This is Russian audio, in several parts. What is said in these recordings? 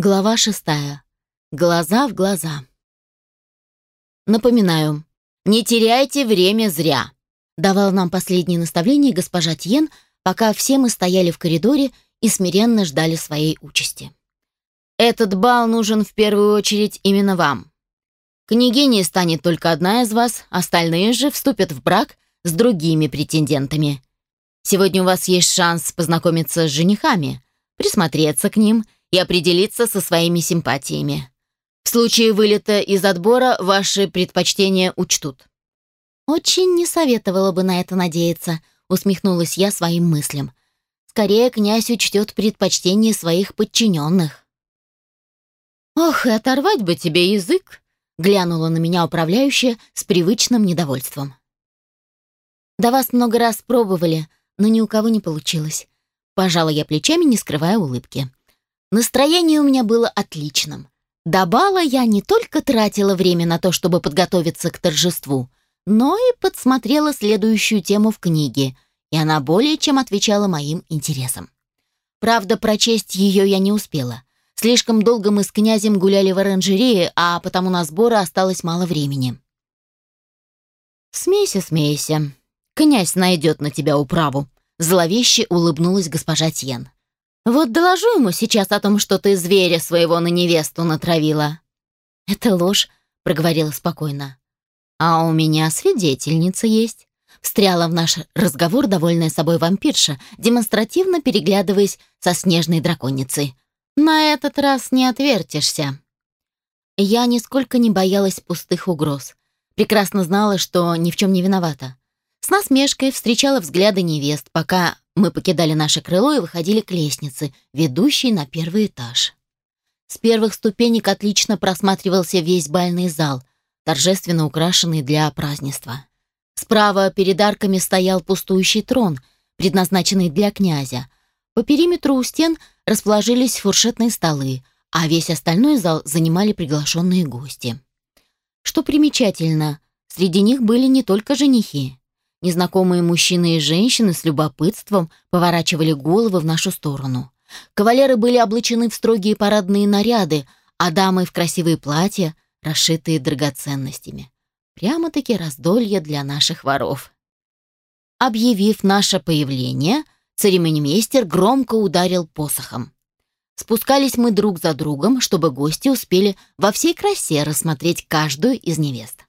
Глава шестая. Глаза в глаза. Напоминаю, не теряйте время зря, давал нам последнее наставление госпожа Тьен, пока все мы стояли в коридоре и смиренно ждали своей участи. Этот бал нужен в первую очередь именно вам. Княгиней станет только одна из вас, остальные же вступят в брак с другими претендентами. Сегодня у вас есть шанс познакомиться с женихами, присмотреться к ним – и определиться со своими симпатиями. В случае вылета из отбора ваши предпочтения учтут». «Очень не советовала бы на это надеяться», — усмехнулась я своим мыслям. «Скорее князь учтет предпочтения своих подчиненных». «Ох, и оторвать бы тебе язык!» — глянула на меня управляющая с привычным недовольством. «Да вас много раз пробовали, но ни у кого не получилось». Пожала я плечами, не скрывая улыбки. Настроение у меня было отличным. До бала я не только тратила время на то, чтобы подготовиться к торжеству, но и подсмотрела следующую тему в книге, и она более чем отвечала моим интересам. Правда, прочесть ее я не успела. Слишком долго мы с князем гуляли в оранжерее, а потому на сборы осталось мало времени. «Смейся, смейся. Князь найдет на тебя управу», — зловеще улыбнулась госпожа Тьен. Вот доложу ему сейчас о том, что ты зверя своего на невесту натравила». «Это ложь», — проговорила спокойно. «А у меня свидетельница есть». Встряла в наш разговор довольная собой вампирша, демонстративно переглядываясь со снежной драконицей. «На этот раз не отвертишься». Я нисколько не боялась пустых угроз. Прекрасно знала, что ни в чем не виновата. С насмешкой встречала взгляды невест, пока мы покидали наше крыло и выходили к лестнице, ведущей на первый этаж. С первых ступенек отлично просматривался весь бальный зал, торжественно украшенный для празднества. Справа перед арками стоял пустующий трон, предназначенный для князя. По периметру у стен расположились фуршетные столы, а весь остальной зал занимали приглашенные гости. Что примечательно, среди них были не только женихи. Незнакомые мужчины и женщины с любопытством поворачивали головы в нашу сторону. Кавалеры были облачены в строгие парадные наряды, а дамы в красивые платья, расшитые драгоценностями. Прямо-таки раздолье для наших воров. Объявив наше появление, церемонимейстер громко ударил посохом. Спускались мы друг за другом, чтобы гости успели во всей красе рассмотреть каждую из невест.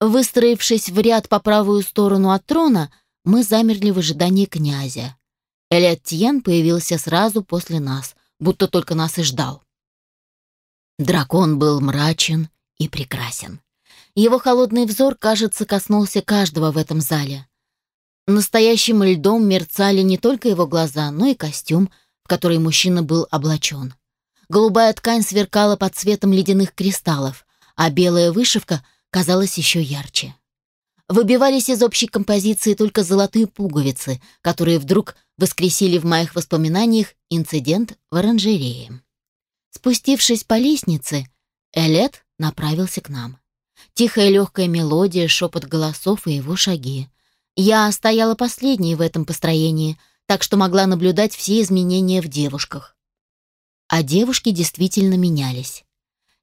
Выстроившись в ряд по правую сторону от трона, мы замерли в ожидании князя. Элиот Тьен появился сразу после нас, будто только нас и ждал. Дракон был мрачен и прекрасен. Его холодный взор, кажется, коснулся каждого в этом зале. Настоящим льдом мерцали не только его глаза, но и костюм, в который мужчина был облачен. Голубая ткань сверкала под цветом ледяных кристаллов, а белая вышивка казалось еще ярче. Выбивались из общей композиции только золотые пуговицы, которые вдруг воскресили в моих воспоминаниях инцидент в оранжерее. Спустившись по лестнице, Элет направился к нам. Тихая легкая мелодия, шепот голосов и его шаги. Я стояла последней в этом построении, так что могла наблюдать все изменения в девушках. А девушки действительно менялись.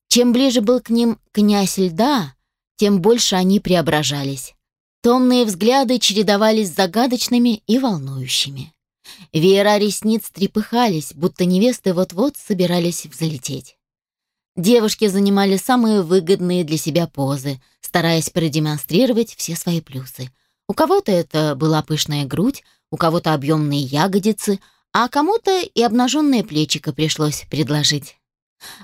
Чем ближе был к ним князь льда, тем больше они преображались. Томные взгляды чередовались с загадочными и волнующими. Веера ресниц трепыхались, будто невесты вот-вот собирались взлететь. Девушки занимали самые выгодные для себя позы, стараясь продемонстрировать все свои плюсы. У кого-то это была пышная грудь, у кого-то объемные ягодицы, а кому-то и обнаженное плечико пришлось предложить.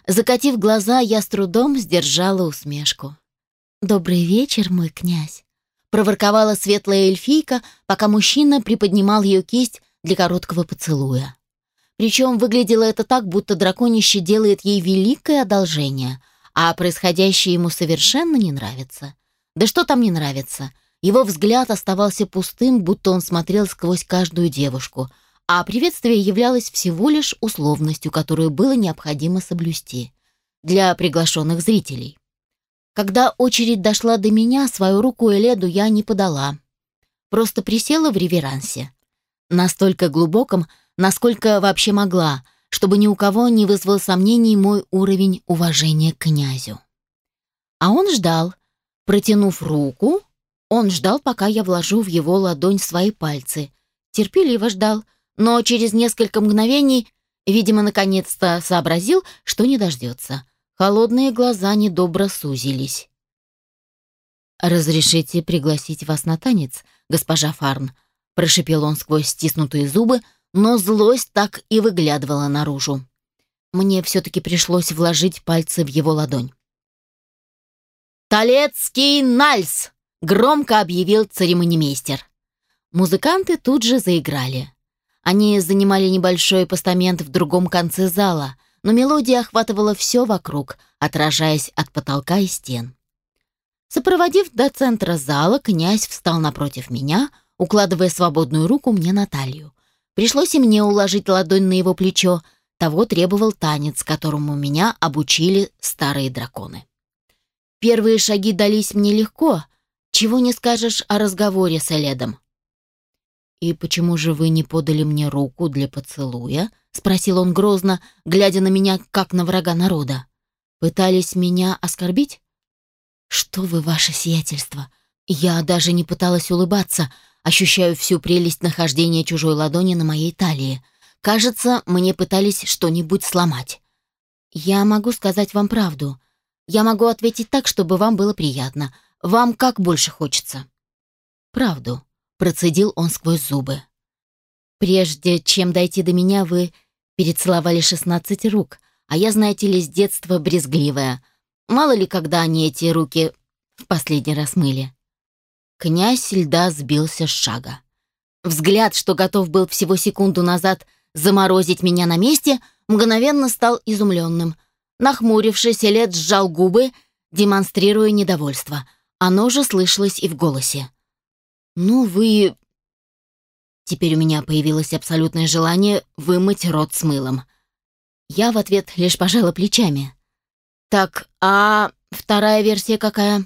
Закатив глаза, я с трудом сдержала усмешку. «Добрый вечер, мой князь», — проворковала светлая эльфийка, пока мужчина приподнимал ее кисть для короткого поцелуя. Причем выглядело это так, будто драконище делает ей великое одолжение, а происходящее ему совершенно не нравится. Да что там не нравится? Его взгляд оставался пустым, будто он смотрел сквозь каждую девушку, а приветствие являлось всего лишь условностью, которую было необходимо соблюсти для приглашенных зрителей. Когда очередь дошла до меня, свою руку Эледу я не подала. Просто присела в реверансе. Настолько глубоком, насколько вообще могла, чтобы ни у кого не вызвал сомнений мой уровень уважения к князю. А он ждал, протянув руку, он ждал, пока я вложу в его ладонь свои пальцы. Терпеливо ждал, но через несколько мгновений, видимо, наконец-то сообразил, что не дождется. Холодные глаза недобро сузились. «Разрешите пригласить вас на танец, госпожа Фарн?» прошипел он сквозь стиснутые зубы, но злость так и выглядывала наружу. Мне все-таки пришлось вложить пальцы в его ладонь. «Толецкий Нальс!» — громко объявил церемонимейстер. Музыканты тут же заиграли. Они занимали небольшой постамент в другом конце зала, но мелодия охватывала все вокруг, отражаясь от потолка и стен. Сопроводив до центра зала, князь встал напротив меня, укладывая свободную руку мне на талию. Пришлось и мне уложить ладонь на его плечо, того требовал танец, которому меня обучили старые драконы. Первые шаги дались мне легко, чего не скажешь о разговоре с Эледом. «И почему же вы не подали мне руку для поцелуя?» — спросил он грозно, глядя на меня, как на врага народа. «Пытались меня оскорбить?» «Что вы, ваше сиятельство!» Я даже не пыталась улыбаться, ощущаю всю прелесть нахождения чужой ладони на моей талии. Кажется, мне пытались что-нибудь сломать. Я могу сказать вам правду. Я могу ответить так, чтобы вам было приятно. Вам как больше хочется. Правду, процедил он сквозь зубы. Прежде чем дойти до меня, вы перецеловали шестнадцать рук, а я, знаете ли, с детства брезгливая — Мало ли, когда они эти руки в последний раз мыли. Князь льда сбился с шага. Взгляд, что готов был всего секунду назад заморозить меня на месте, мгновенно стал изумленным. Нахмурившись, Лед сжал губы, демонстрируя недовольство. Оно же слышалось и в голосе. «Ну вы...» Теперь у меня появилось абсолютное желание вымыть рот с мылом. Я в ответ лишь пожала плечами. Так, а вторая версия какая?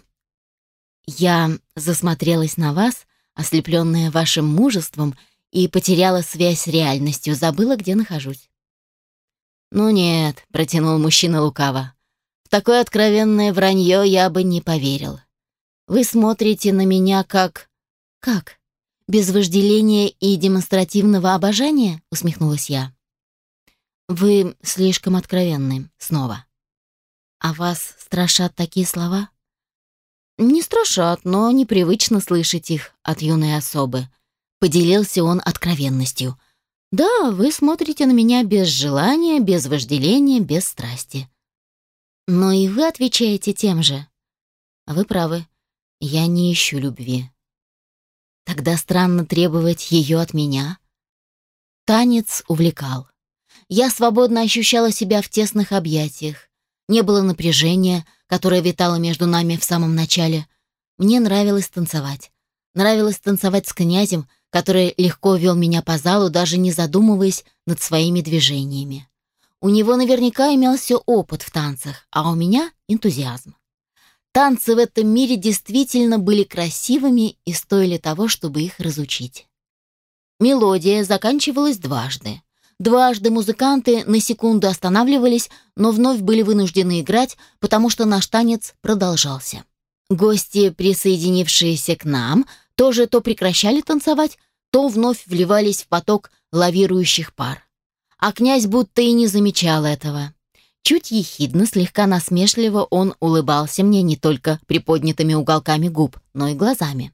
Я засмотрелась на вас, ослепленная вашим мужеством, и потеряла связь с реальностью, забыла, где нахожусь. «Ну нет», — протянул мужчина лукаво. «В такое откровенное вранье я бы не поверил. Вы смотрите на меня как...» «Как? Без вожделения и демонстративного обожания?» — усмехнулась я. «Вы слишком откровенны. Снова». «А вас страшат такие слова?» «Не страшат, но непривычно слышать их от юной особы», — поделился он откровенностью. «Да, вы смотрите на меня без желания, без вожделения, без страсти». «Но и вы отвечаете тем же». «Вы правы, я не ищу любви». «Тогда странно требовать ее от меня». Танец увлекал. Я свободно ощущала себя в тесных объятиях, не было напряжения, которое витало между нами в самом начале. Мне нравилось танцевать. Нравилось танцевать с князем, который легко вел меня по залу, даже не задумываясь над своими движениями. У него наверняка имелся опыт в танцах, а у меня — энтузиазм. Танцы в этом мире действительно были красивыми и стоили того, чтобы их разучить. Мелодия заканчивалась дважды. Дважды музыканты на секунду останавливались, но вновь были вынуждены играть, потому что наш танец продолжался. Гости, присоединившиеся к нам, тоже то прекращали танцевать, то вновь вливались в поток лавирующих пар. А князь будто и не замечал этого. Чуть ехидно, слегка насмешливо он улыбался мне не только приподнятыми уголками губ, но и глазами.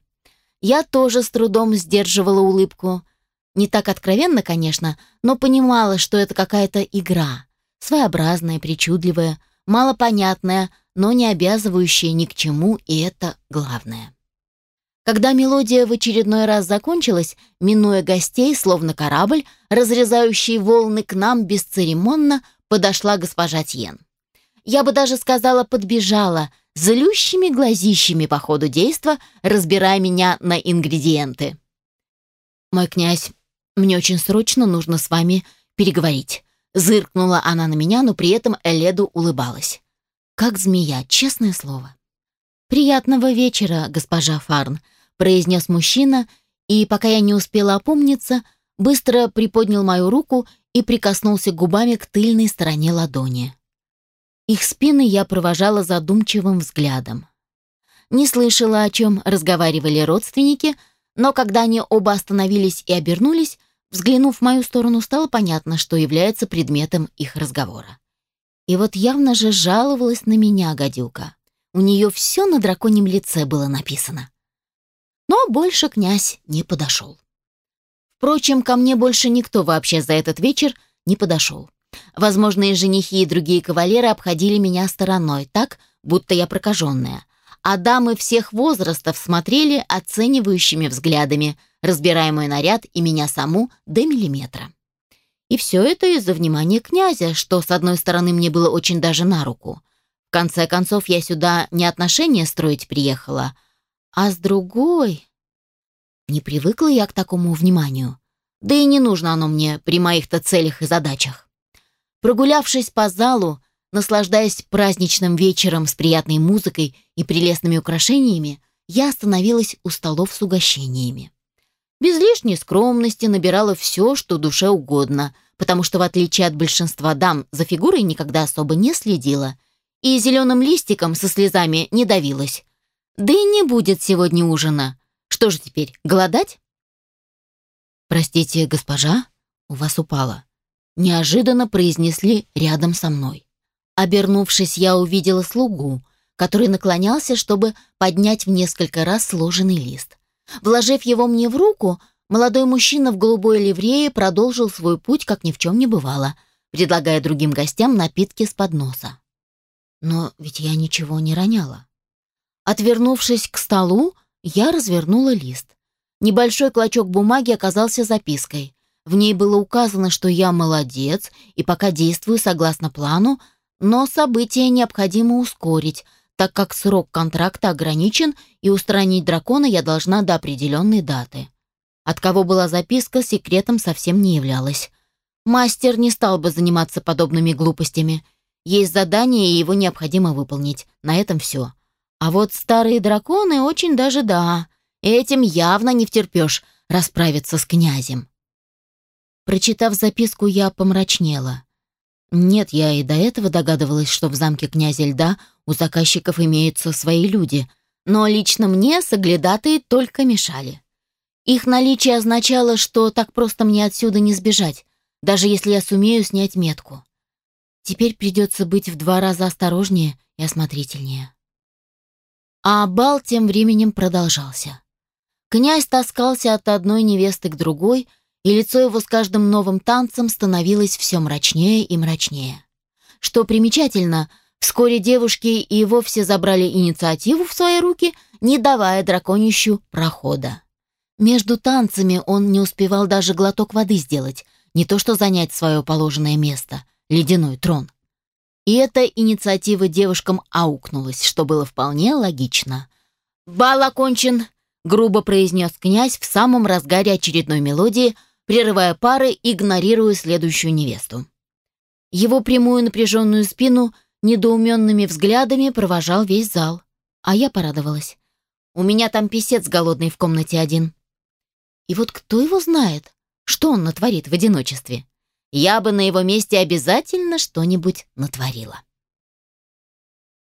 Я тоже с трудом сдерживала улыбку — не так откровенно, конечно, но понимала, что это какая-то игра. Своеобразная, причудливая, малопонятная, но не обязывающая ни к чему, и это главное. Когда мелодия в очередной раз закончилась, минуя гостей, словно корабль, разрезающий волны к нам бесцеремонно, подошла госпожа Тьен. Я бы даже сказала, подбежала, злющими глазищами по ходу действа, разбирая меня на ингредиенты. «Мой князь, мне очень срочно нужно с вами переговорить». Зыркнула она на меня, но при этом Эледу улыбалась. Как змея, честное слово. «Приятного вечера, госпожа Фарн», — произнес мужчина, и, пока я не успела опомниться, быстро приподнял мою руку и прикоснулся губами к тыльной стороне ладони. Их спины я провожала задумчивым взглядом. Не слышала, о чем разговаривали родственники, но когда они оба остановились и обернулись, взглянув в мою сторону, стало понятно, что является предметом их разговора. И вот явно же жаловалась на меня гадюка. У нее все на драконьем лице было написано. Но больше князь не подошел. Впрочем, ко мне больше никто вообще за этот вечер не подошел. Возможные женихи и другие кавалеры обходили меня стороной, так, будто я прокаженная. А дамы всех возрастов смотрели оценивающими взглядами, разбирая мой наряд и меня саму до миллиметра. И все это из-за внимания князя, что, с одной стороны, мне было очень даже на руку. В конце концов, я сюда не отношения строить приехала, а с другой... Не привыкла я к такому вниманию. Да и не нужно оно мне при моих-то целях и задачах. Прогулявшись по залу, наслаждаясь праздничным вечером с приятной музыкой и прелестными украшениями, я остановилась у столов с угощениями. Без лишней скромности набирала все, что душе угодно, потому что, в отличие от большинства дам, за фигурой никогда особо не следила и зеленым листиком со слезами не давилась. Да и не будет сегодня ужина. Что же теперь, голодать? «Простите, госпожа, у вас упало», — неожиданно произнесли рядом со мной. Обернувшись, я увидела слугу, который наклонялся, чтобы поднять в несколько раз сложенный лист. Вложив его мне в руку, молодой мужчина в голубой ливрее продолжил свой путь, как ни в чем не бывало, предлагая другим гостям напитки с подноса. Но ведь я ничего не роняла. Отвернувшись к столу, я развернула лист. Небольшой клочок бумаги оказался запиской. В ней было указано, что я молодец и пока действую согласно плану, но события необходимо ускорить, так как срок контракта ограничен и устранить дракона я должна до определенной даты. От кого была записка, секретом совсем не являлась. Мастер не стал бы заниматься подобными глупостями. Есть задание, и его необходимо выполнить. На этом все. А вот старые драконы очень даже да. Этим явно не втерпешь расправиться с князем. Прочитав записку, я помрачнела. Нет, я и до этого догадывалась, что в замке князя Льда у заказчиков имеются свои люди, но лично мне соглядатые только мешали. Их наличие означало, что так просто мне отсюда не сбежать, даже если я сумею снять метку. Теперь придется быть в два раза осторожнее и осмотрительнее. А бал тем временем продолжался. Князь таскался от одной невесты к другой, и лицо его с каждым новым танцем становилось все мрачнее и мрачнее. Что примечательно, вскоре девушки и вовсе забрали инициативу в свои руки, не давая драконищу прохода. Между танцами он не успевал даже глоток воды сделать, не то что занять свое положенное место — ледяной трон. И эта инициатива девушкам аукнулась, что было вполне логично. «Бал окончен», — грубо произнес князь в самом разгаре очередной мелодии, прерывая пары, игнорируя следующую невесту. Его прямую напряженную спину недоуменными взглядами провожал весь зал, а я порадовалась. У меня там писец голодный в комнате один. И вот кто его знает, что он натворит в одиночестве? Я бы на его месте обязательно что-нибудь натворила.